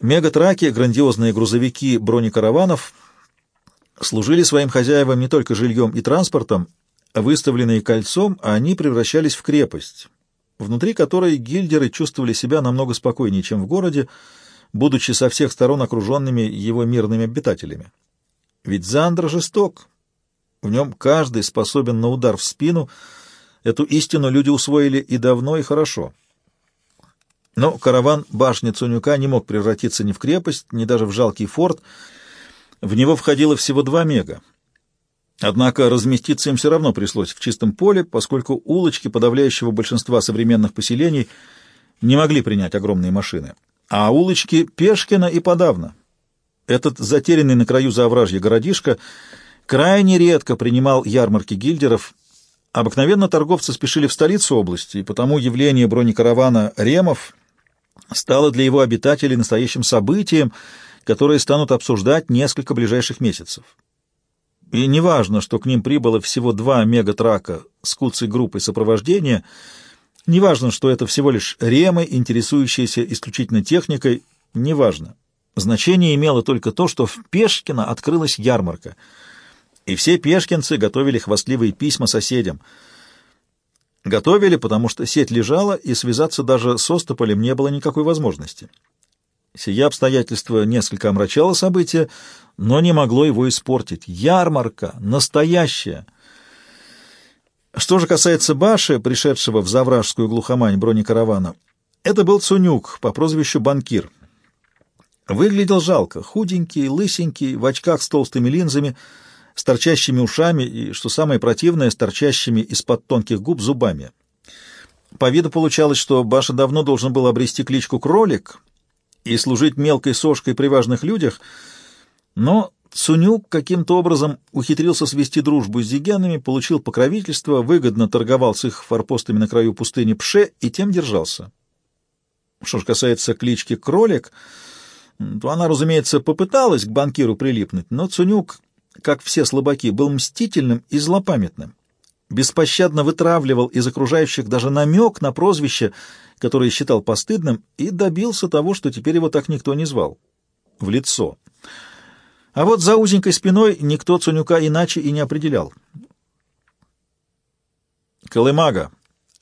Мегатраки, грандиозные грузовики бронекараванов, служили своим хозяевам не только жильем и транспортом, выставленные кольцом, они превращались в крепость, внутри которой гильдеры чувствовали себя намного спокойнее, чем в городе, будучи со всех сторон окруженными его мирными обитателями. Ведь Зандра жесток, в нем каждый способен на удар в спину, эту истину люди усвоили и давно, и хорошо. Но караван башни Цунюка не мог превратиться ни в крепость, ни даже в жалкий форт. В него входило всего два мега. Однако разместиться им все равно пришлось в чистом поле, поскольку улочки подавляющего большинства современных поселений не могли принять огромные машины. А улочки Пешкина и подавно. Этот затерянный на краю завражья городишко крайне редко принимал ярмарки гильдеров. Обыкновенно торговцы спешили в столицу области, и потому явление бронекаравана «Ремов» стало для его обитателей настоящим событием, которое станут обсуждать несколько ближайших месяцев. И неважно, что к ним прибыло всего два мегатрака с куцей группой сопровождения, неважно, что это всего лишь ремы, интересующиеся исключительно техникой, неважно. Значение имело только то, что в Пешкино открылась ярмарка, и все пешкинцы готовили хвастливые письма соседям. Готовили, потому что сеть лежала, и связаться даже с Остополем не было никакой возможности. Сие обстоятельство несколько омрачало события, но не могло его испортить. Ярмарка! Настоящая! Что же касается Баши, пришедшего в Завражскую глухомань бронекаравана, это был Цунюк по прозвищу Банкир. Выглядел жалко, худенький, лысенький, в очках с толстыми линзами, с торчащими ушами и, что самое противное, с торчащими из-под тонких губ зубами. По виду получалось, что Баша давно должен был обрести кличку «Кролик», и служить мелкой сошкой при важных людях, но Цунюк каким-то образом ухитрился свести дружбу с зигянами, получил покровительство, выгодно торговал с их форпостами на краю пустыни Пше и тем держался. Что же касается клички «Кролик», то она, разумеется, попыталась к банкиру прилипнуть, но Цунюк, как все слабаки, был мстительным и злопамятным беспощадно вытравливал из окружающих даже намек на прозвище, которое считал постыдным, и добился того, что теперь его так никто не звал. В лицо. А вот за узенькой спиной никто Цунюка иначе и не определял. «Колымага»,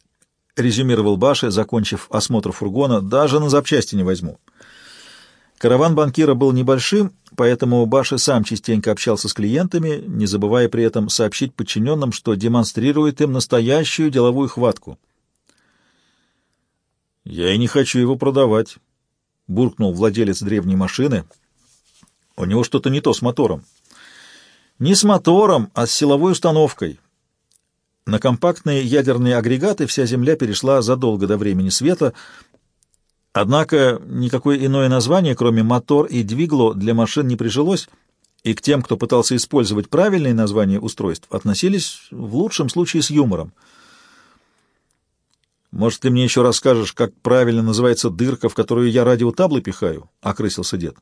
— резюмировал Баша, закончив осмотр фургона, — «даже на запчасти не возьму». Караван банкира был небольшим, поэтому Баша сам частенько общался с клиентами, не забывая при этом сообщить подчиненным, что демонстрирует им настоящую деловую хватку. «Я и не хочу его продавать», — буркнул владелец древней машины. «У него что-то не то с мотором». «Не с мотором, а с силовой установкой». На компактные ядерные агрегаты вся Земля перешла задолго до времени света — Однако никакое иное название, кроме «мотор» и «двигло», для машин не прижилось, и к тем, кто пытался использовать правильные названия устройств, относились в лучшем случае с юмором. «Может, ты мне еще расскажешь, как правильно называется дырка, в которую я радиотаблы пихаю?» — окрысился дед.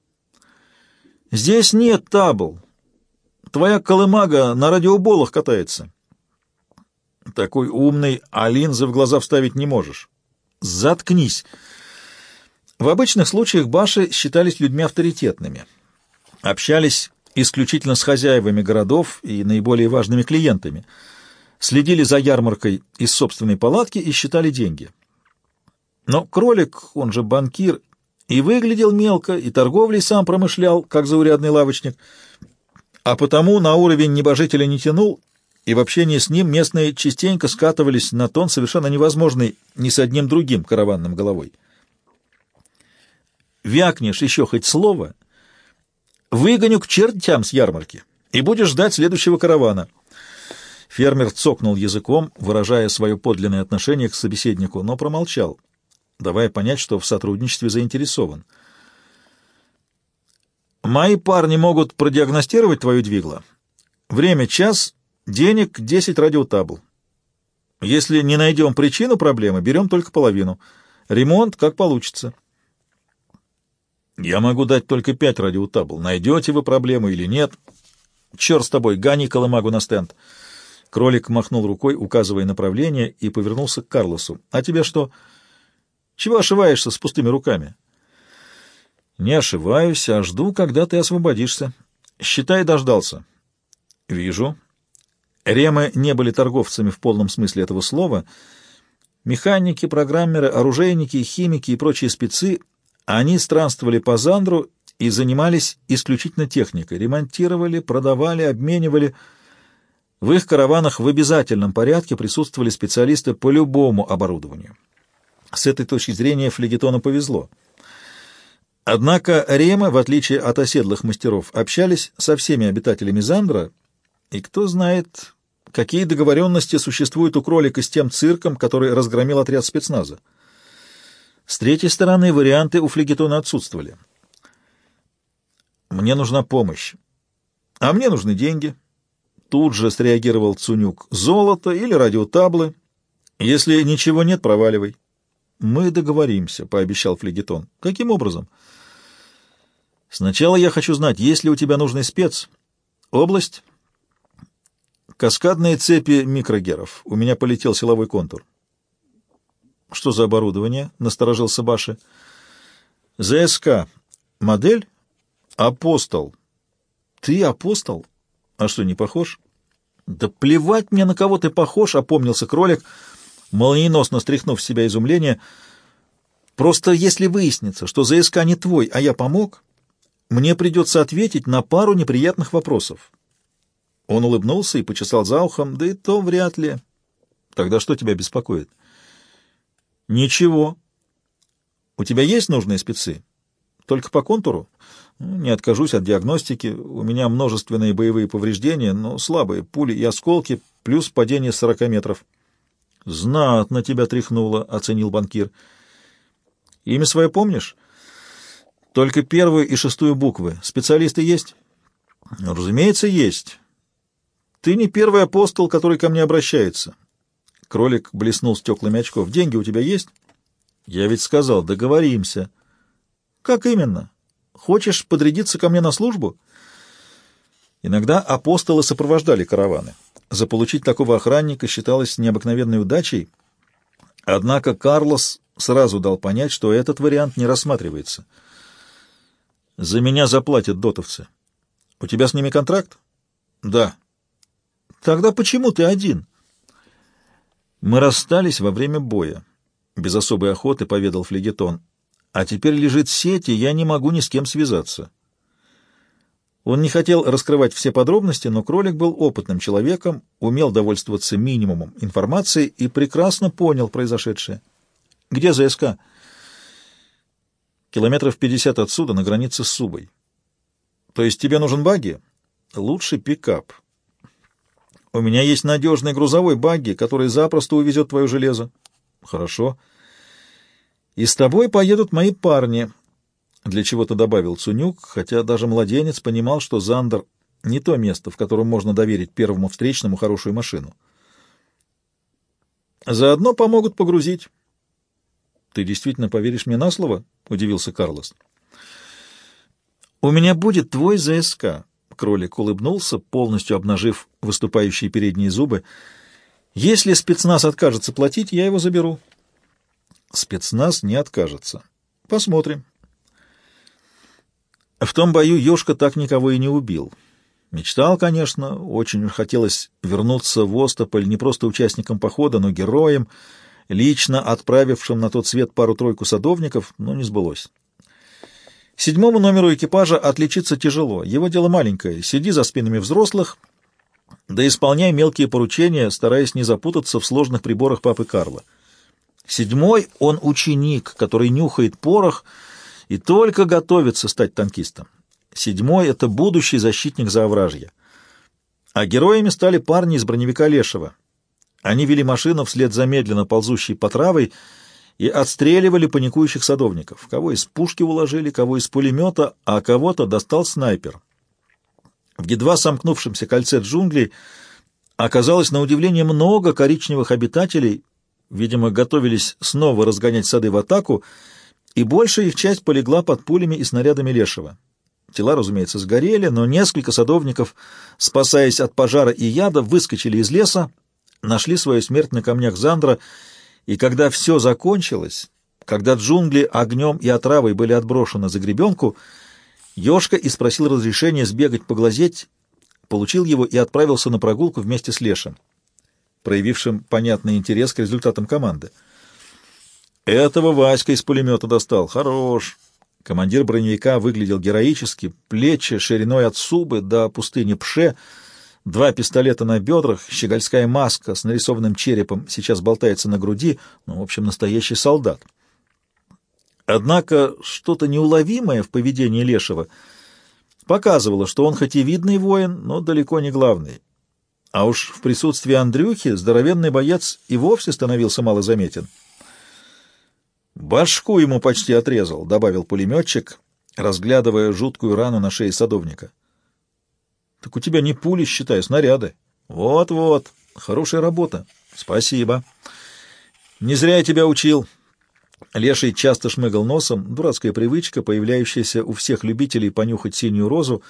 «Здесь нет табл. Твоя колымага на радиоболах катается». «Такой умный, а линзы в глаза вставить не можешь». «Заткнись!» В обычных случаях баши считались людьми авторитетными, общались исключительно с хозяевами городов и наиболее важными клиентами, следили за ярмаркой из собственной палатки и считали деньги. Но кролик, он же банкир, и выглядел мелко, и торговлей сам промышлял, как заурядный лавочник, а потому на уровень небожителя не тянул, и в общении с ним местные частенько скатывались на тон совершенно невозможный ни с одним другим караванным головой вякнешь еще хоть слово, выгоню к чертям с ярмарки и будешь ждать следующего каравана. Фермер цокнул языком, выражая свое подлинное отношение к собеседнику, но промолчал, давая понять, что в сотрудничестве заинтересован. «Мои парни могут продиагностировать твою двигло. Время — час, денег — десять радиотабл. Если не найдем причину проблемы, берем только половину. Ремонт как получится». Я могу дать только пять радиотабл. Найдете вы проблему или нет? Черт с тобой, гони колымагу на стенд. Кролик махнул рукой, указывая направление, и повернулся к Карлосу. А тебе что? Чего ошиваешься с пустыми руками? Не ошибаюсь, а жду, когда ты освободишься. Считай, дождался. Вижу. Ремы не были торговцами в полном смысле этого слова. Механики, программеры, оружейники, химики и прочие спецы, они странствовали по Зандру и занимались исключительно техникой. Ремонтировали, продавали, обменивали. В их караванах в обязательном порядке присутствовали специалисты по любому оборудованию. С этой точки зрения флегетону повезло. Однако Ремы, в отличие от оседлых мастеров, общались со всеми обитателями Зандра, и кто знает, какие договоренности существуют у кролика с тем цирком, который разгромил отряд спецназа. С третьей стороны, варианты у флегетона отсутствовали. «Мне нужна помощь. А мне нужны деньги». Тут же среагировал Цунюк. «Золото или радиотаблы. Если ничего нет, проваливай». «Мы договоримся», — пообещал флегетон. «Каким образом?» «Сначала я хочу знать, есть ли у тебя нужный спец. Область?» «Каскадные цепи микрогеров. У меня полетел силовой контур». «Что за оборудование?» — насторожился Баши. «ЗСК. Модель? Апостол». «Ты апостол? А что, не похож?» «Да плевать мне, на кого ты похож!» — опомнился кролик, молниеносно стряхнув с себя изумление. «Просто если выяснится, что ЗСК не твой, а я помог, мне придется ответить на пару неприятных вопросов». Он улыбнулся и почесал за ухом, да и то вряд ли. «Тогда что тебя беспокоит?» Ничего. У тебя есть нужные спецы? Только по контуру? Ну, не откажусь от диагностики. У меня множественные боевые повреждения, но слабые пули и осколки, плюс падение с 40 метров. Знатно тебя тряхнуло, оценил банкир. Имя свое помнишь? Только первую и шестую буквы. Специалисты есть? Разумеется, есть. Ты не первый апостол, который ко мне обращается. Кролик блеснул стеклами очков. «Деньги у тебя есть?» «Я ведь сказал, договоримся». «Как именно? Хочешь подрядиться ко мне на службу?» Иногда апостолы сопровождали караваны. Заполучить такого охранника считалось необыкновенной удачей, однако Карлос сразу дал понять, что этот вариант не рассматривается. «За меня заплатят дотовцы. У тебя с ними контракт?» «Да». «Тогда почему ты один?» Мы расстались во время боя. Без особой охоты поведал флегетон. А теперь лежит сеть, и я не могу ни с кем связаться. Он не хотел раскрывать все подробности, но кролик был опытным человеком, умел довольствоваться минимумом информации и прекрасно понял произошедшее. «Где ЗСК?» «Километров пятьдесят отсюда, на границе с Субой». «То есть тебе нужен багги?» «Лучше пикап. У меня есть надежный грузовой багги, который запросто увезет твое железо. Хорошо. И с тобой поедут мои парни. Для чего-то добавил Цунюк, хотя даже младенец понимал, что Зандер не то место, в котором можно доверить первому встречному хорошую машину. Заодно помогут погрузить. Ты действительно поверишь мне на слово? Удивился Карлос. У меня будет твой ЗСК. Кролик улыбнулся, полностью обнажив выступающие передние зубы. «Если спецназ откажется платить, я его заберу». «Спецназ не откажется. Посмотрим». В том бою Ёшка так никого и не убил. Мечтал, конечно, очень хотелось вернуться в Остополь не просто участником похода, но героем, лично отправившим на тот свет пару-тройку садовников, но не сбылось. Седьмому номеру экипажа отличиться тяжело. Его дело маленькое. Сиди за спинами взрослых, да исполняй мелкие поручения, стараясь не запутаться в сложных приборах папы Карла. Седьмой — он ученик, который нюхает порох и только готовится стать танкистом. Седьмой — это будущий защитник Заовражья. А героями стали парни из броневика Лешего. Они вели машину вслед за медленно ползущей по травой, и отстреливали паникующих садовников. Кого из пушки уложили, кого из пулемета, а кого-то достал снайпер. В едва сомкнувшемся кольце джунглей оказалось на удивление много коричневых обитателей, видимо, готовились снова разгонять сады в атаку, и большая их часть полегла под пулями и снарядами лешего. Тела, разумеется, сгорели, но несколько садовников, спасаясь от пожара и яда, выскочили из леса, нашли свою смерть на камнях Зандра и когда все закончилось, Когда джунгли огнем и отравой были отброшены за гребенку, Ёшка и спросил разрешения сбегать поглазеть, получил его и отправился на прогулку вместе с Лешем, проявившим понятный интерес к результатам команды. Этого Васька из пулемета достал. Хорош. Командир броневика выглядел героически, плечи шириной от Субы до пустыни Пше, два пистолета на бедрах, щегольская маска с нарисованным черепом сейчас болтается на груди, ну, в общем, настоящий солдат. Однако что-то неуловимое в поведении Лешего показывало, что он хоть и видный воин, но далеко не главный. А уж в присутствии Андрюхи здоровенный боец и вовсе становился малозаметен. «Башку ему почти отрезал», — добавил пулеметчик, разглядывая жуткую рану на шее садовника. «Так у тебя не пули, считай, снаряды». «Вот-вот, хорошая работа. Спасибо. Не зря я тебя учил». Леший часто шмыгал носом, дурацкая привычка, появляющаяся у всех любителей понюхать синюю розу.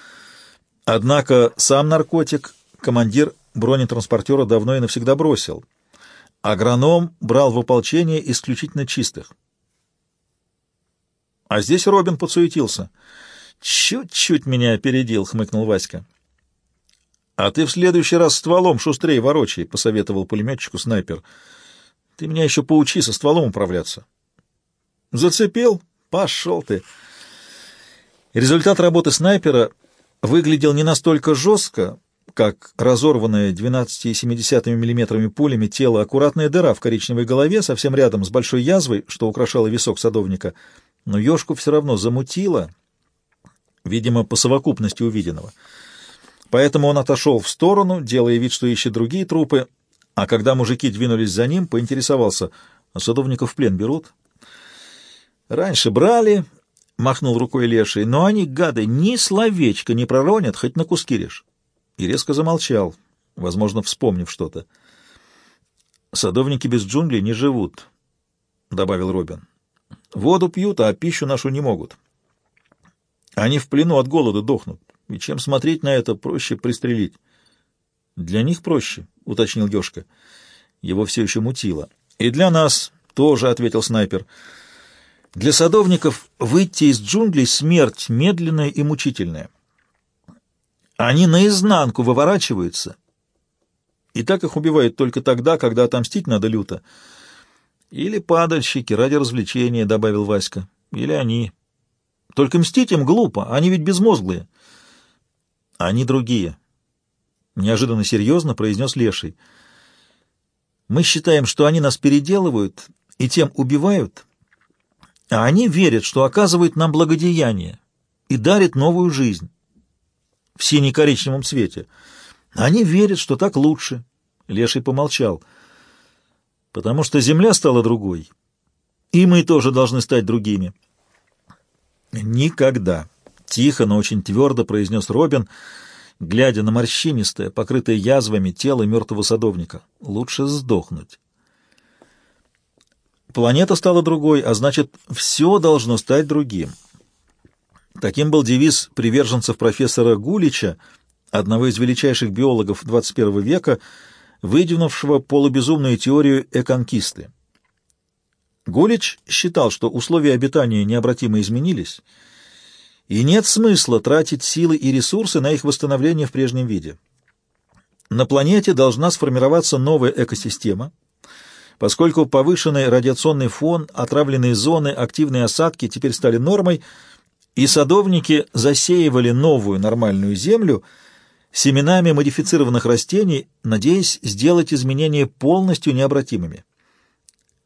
Однако сам наркотик командир бронетранспортера давно и навсегда бросил. Агроном брал в ополчение исключительно чистых. А здесь Робин подсуетился. «Чуть-чуть меня опередил», — хмыкнул Васька. «А ты в следующий раз стволом шустрее ворочай», — посоветовал пулеметчику снайпер. «Ты меня еще поучи со стволом управляться». «Зацепил? Пошел ты!» Результат работы снайпера выглядел не настолько жестко, как разорванное 12,7 мм пулями тело, аккуратная дыра в коричневой голове, совсем рядом с большой язвой, что украшало висок садовника — но Ёшку все равно замутило, видимо, по совокупности увиденного. Поэтому он отошел в сторону, делая вид, что ищет другие трупы, а когда мужики двинулись за ним, поинтересовался, а садовников в плен берут? Раньше брали, махнул рукой леший, но они, гады, ни словечко не проронят, хоть на куски режь. И резко замолчал, возможно, вспомнив что-то. «Садовники без джунглей не живут», — добавил Робин. Воду пьют, а пищу нашу не могут. Они в плену от голода дохнут, и чем смотреть на это, проще пристрелить. — Для них проще, — уточнил Ёшка. Его все еще мутило. — И для нас тоже, — ответил снайпер. — Для садовников выйти из джунглей — смерть медленная и мучительная. Они наизнанку выворачиваются, и так их убивают только тогда, когда отомстить надо люто — или падальщики ради развлечения, — добавил Васька. Или они. Только мстить им глупо, они ведь безмозглые. Они другие. Неожиданно серьезно произнес Леший. Мы считаем, что они нас переделывают и тем убивают, а они верят, что оказывают нам благодеяние и дарят новую жизнь в сине-коричневом цвете. Они верят, что так лучше. Леший помолчал — потому что земля стала другой, и мы тоже должны стать другими. Никогда, тихо, но очень твердо произнес Робин, глядя на морщинистое, покрытое язвами тело мертвого садовника. Лучше сдохнуть. Планета стала другой, а значит, все должно стать другим. Таким был девиз приверженцев профессора Гулича, одного из величайших биологов XXI века, выдвинувшего полубезумную теорию эконкисты. Гулич считал, что условия обитания необратимо изменились, и нет смысла тратить силы и ресурсы на их восстановление в прежнем виде. На планете должна сформироваться новая экосистема, поскольку повышенный радиационный фон, отравленные зоны, активные осадки теперь стали нормой, и садовники засеивали новую нормальную землю – семенами модифицированных растений, надеясь сделать изменения полностью необратимыми.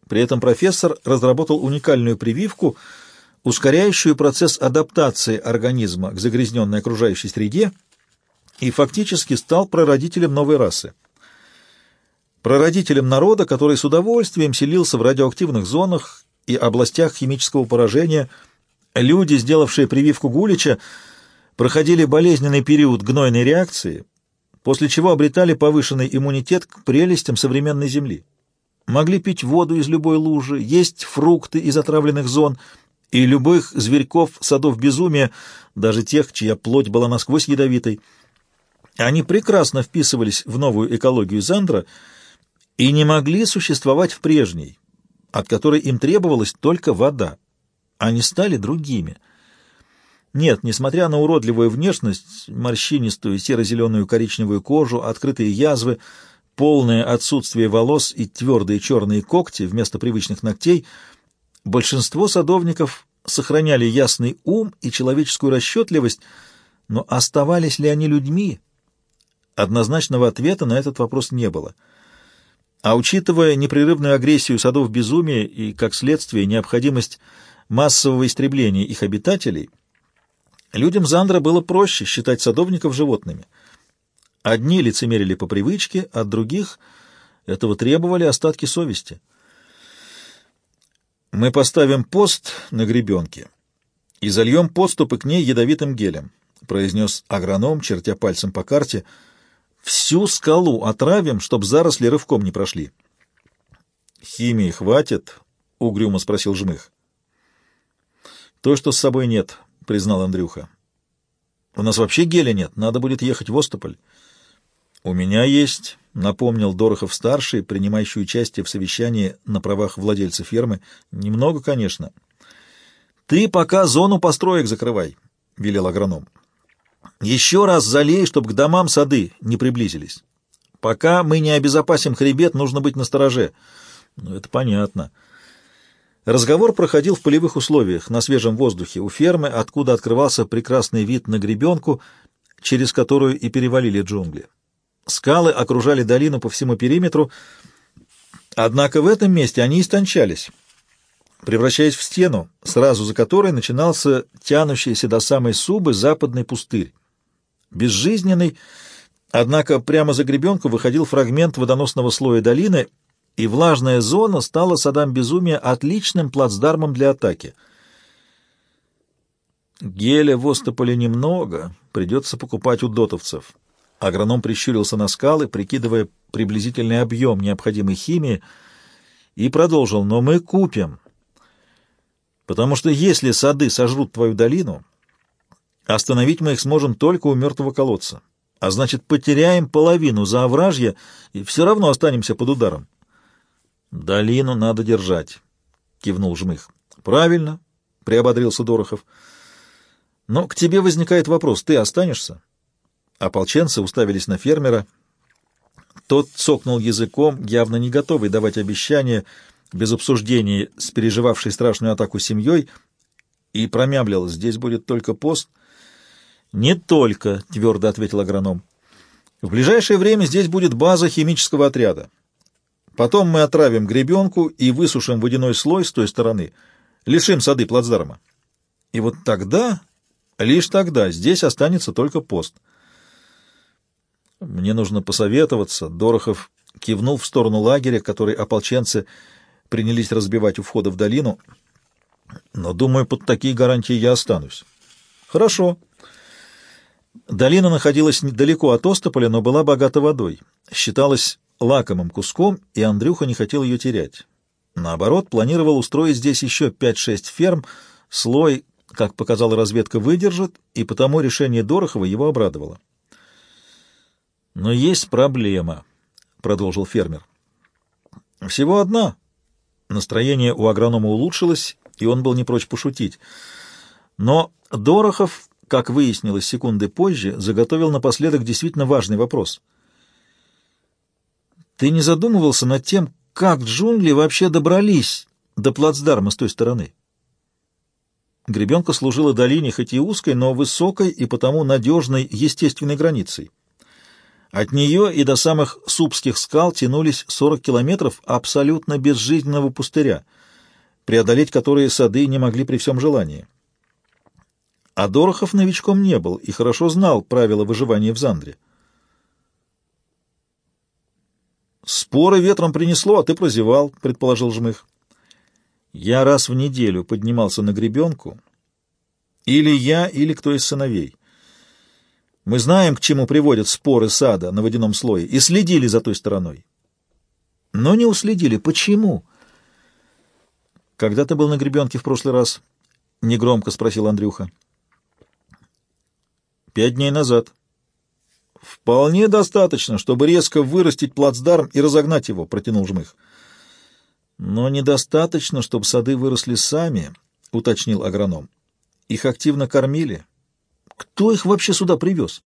При этом профессор разработал уникальную прививку, ускоряющую процесс адаптации организма к загрязненной окружающей среде и фактически стал прародителем новой расы. Прародителем народа, который с удовольствием селился в радиоактивных зонах и областях химического поражения, люди, сделавшие прививку Гулича, проходили болезненный период гнойной реакции, после чего обретали повышенный иммунитет к прелестям современной Земли. Могли пить воду из любой лужи, есть фрукты из отравленных зон и любых зверьков садов безумия, даже тех, чья плоть была насквозь ядовитой. Они прекрасно вписывались в новую экологию Зандра и не могли существовать в прежней, от которой им требовалась только вода. Они стали другими. Нет, несмотря на уродливую внешность, морщинистую серо-зеленую коричневую кожу, открытые язвы, полное отсутствие волос и твердые черные когти вместо привычных ногтей, большинство садовников сохраняли ясный ум и человеческую расчетливость, но оставались ли они людьми? Однозначного ответа на этот вопрос не было. А учитывая непрерывную агрессию садов безумия и, как следствие, необходимость массового истребления их обитателей, людям Зандра было проще считать садовников животными. Одни лицемерили по привычке, от других этого требовали остатки совести. Мы поставим пост на гребенке и зальем подступы к ней ядовитым гелем, произнес агроном, чертя пальцем по карте — Всю скалу отравим, чтоб заросли рывком не прошли. — Химии хватит? — угрюмо спросил Жмых. — То, что с собой нет, — признал Андрюха. — У нас вообще геля нет, надо будет ехать в Остополь. — У меня есть, — напомнил Дорохов-старший, принимающий участие в совещании на правах владельца фермы. — Немного, конечно. — Ты пока зону построек закрывай, — велел агроном. Еще раз залей, чтобы к домам сады не приблизились. Пока мы не обезопасим хребет, нужно быть настороже. Ну, это понятно. Разговор проходил в полевых условиях, на свежем воздухе, у фермы, откуда открывался прекрасный вид на гребенку, через которую и перевалили джунгли. Скалы окружали долину по всему периметру, однако в этом месте они истончались, превращаясь в стену, сразу за которой начинался тянущийся до самой Субы западный пустырь. Безжизненный, однако прямо за гребенку выходил фрагмент водоносного слоя долины, и влажная зона стала садам безумия отличным плацдармом для атаки. Геля в Остополе немного, придется покупать у дотовцев. Агроном прищурился на скалы, прикидывая приблизительный объем необходимой химии, и продолжил, но мы купим. Потому что если сады сожрут твою долину, остановить мы их сможем только у мертвого колодца. А значит, потеряем половину за овражье и все равно останемся под ударом. Долину надо держать, кивнул Жмых. Правильно, приободрился Дорохов. Но к тебе возникает вопрос, ты останешься? Ополченцы уставились на фермера. Тот цокнул языком, явно не готовый давать обещания, без обсуждения с переживавшей страшную атаку семьей, и промямлил, здесь будет только пост. «Не только», — твердо ответил агроном. «В ближайшее время здесь будет база химического отряда. Потом мы отравим гребенку и высушим водяной слой с той стороны, лишим сады плацдарма. И вот тогда, лишь тогда, здесь останется только пост». «Мне нужно посоветоваться», — Дорохов кивнул в сторону лагеря, который ополченцы принялись разбивать у входа в долину. Но, думаю, под такие гарантии я останусь. Хорошо. Долина находилась недалеко от Остополя, но была богата водой. Считалась лакомым куском, и Андрюха не хотел ее терять. Наоборот, планировал устроить здесь еще 5-6 ферм, слой, как показала разведка, выдержит, и потому решение Дорохова его обрадовало. «Но есть проблема», — продолжил фермер. «Всего одна», Настроение у агронома улучшилось, и он был не прочь пошутить. Но Дорохов, как выяснилось секунды позже, заготовил напоследок действительно важный вопрос. «Ты не задумывался над тем, как джунгли вообще добрались до плацдарма с той стороны?» Гребенка служила долине хоть и узкой, но высокой и потому надежной естественной границей. От нее и до самых Субских скал тянулись 40 километров абсолютно безжизненного пустыря, преодолеть которые сады не могли при всем желании. А Дорохов новичком не был и хорошо знал правила выживания в Зандре. «Споры ветром принесло, а ты прозевал», — предположил Жмых. «Я раз в неделю поднимался на гребенку. Или я, или кто из сыновей. Мы знаем, к чему приводят споры сада на водяном слое, и следили за той стороной. Но не уследили. Почему? Когда ты был на гребенке в прошлый раз? Негромко спросил Андрюха. Пять дней назад. Вполне достаточно, чтобы резко вырастить плацдарм и разогнать его, протянул Жмых. Но недостаточно, чтобы сады выросли сами, уточнил агроном. Их активно кормили. Кто их вообще сюда привез?